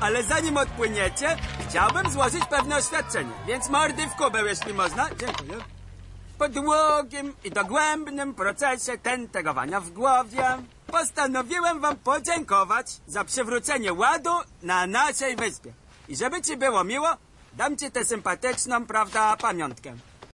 Ale zanim odpłyniecie, chciałbym złożyć pewne oświadczenie. Więc mordy w kubę, jeśli można. Dziękuję. Po długim i dogłębnym procesie tentegowania w głowie postanowiłem wam podziękować za przywrócenie ładu na naszej wyspie. I żeby ci było miło, dam ci tę sympatyczną, prawda, pamiątkę.